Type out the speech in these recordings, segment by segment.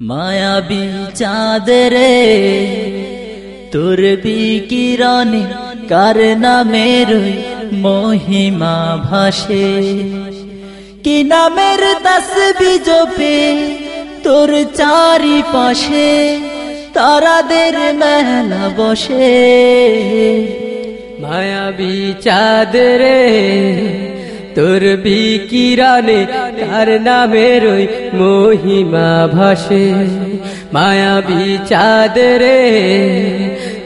মায়াবী চাঁদ রে তোর বিকিরণে কার নামের মহিমা ভাসে? কি নামের তসবি জপে তোর চারি পাশে তারাদের মেলা বসে। মায়াবী চাঁদ রে তোর বিকিরণে, তার নামের ওই মহিমা ভাসে। মায়াবী চাঁদ রে,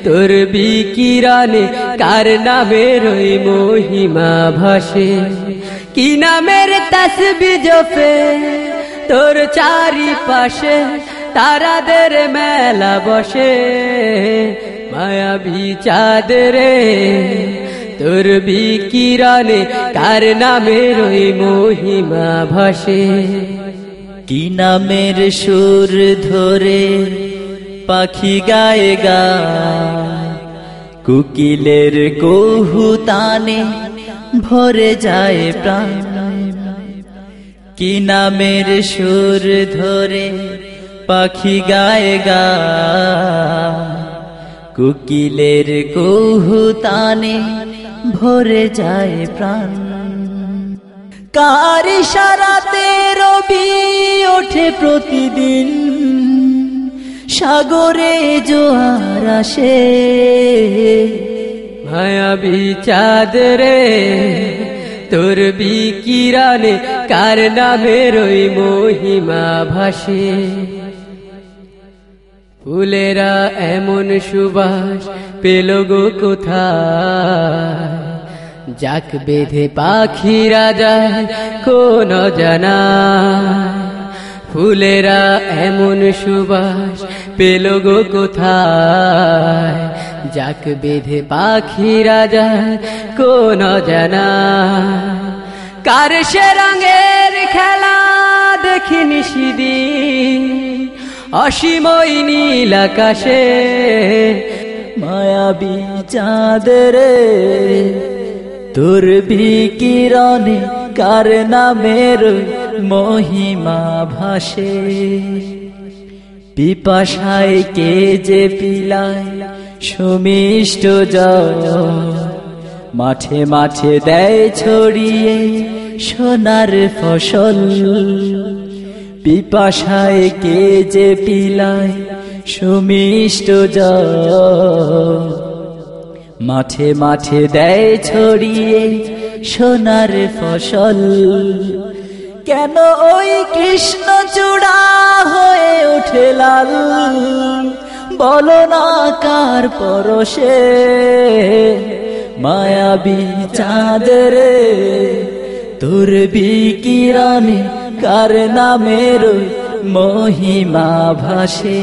তোর বিকিরণে কার নামের ওই মহিমা ভাসে। কি নামের তসবি জপে তোর চারি পাশে তারাদের মেলা বসে। মায়াবী চাঁদ রে তোর বিকিরণে কার নামের ওই মহিমা ভাসে? কি নামের সুর ধরে পাখি গায়ে গা? কুকিলের কহু তানে ভরে যায় প্রাণ। কি নামের সুর ধরে পাখি গায়ে গা? কুকিলের কহু তানে ভরে যায় প্রাণ। কার সারাতে রবি ওঠে প্রতিদিন, সাগরে জোয়ার আসে। মায়াবী চাঁদ রে, তোর বিকিরণে কার নামের ওই মহিমা ভাসে? ফুলেরা এমন সুবাস পেল গো কোথায়? যাক বেঁধে পাখিরা যায় কোন জানা। ফুলেরা এমন সুবাস পেল গো কোথায়? যাক বেঁধে পাখিরা যায় কোন জানা। কার সে রঙের খেলা দেখিনি সিদিন? অসীমই নীল আকাশে, মায়াবী চাঁদ রে তোর বিকিরণে কার নামের মহিমা ভাসে? পিপাসায় কে যে পিলায় সুমিষ্ট মাঠে মাঠে দেয় ছড়িয়ে সোনার ফসল। পিপাসায় কে যে পিলায় সুমিষ্ট মাঠে মাঠে দেয় ছড়িয়ে সোনার ফসল। কেন ওই কৃষ্ণ চূড়া হয়ে ওঠে লাল? বলো না কার পরশে মায়াবী চাঁদ রে? তোর বিকিরণে কার নামের মহিমা ভাসে।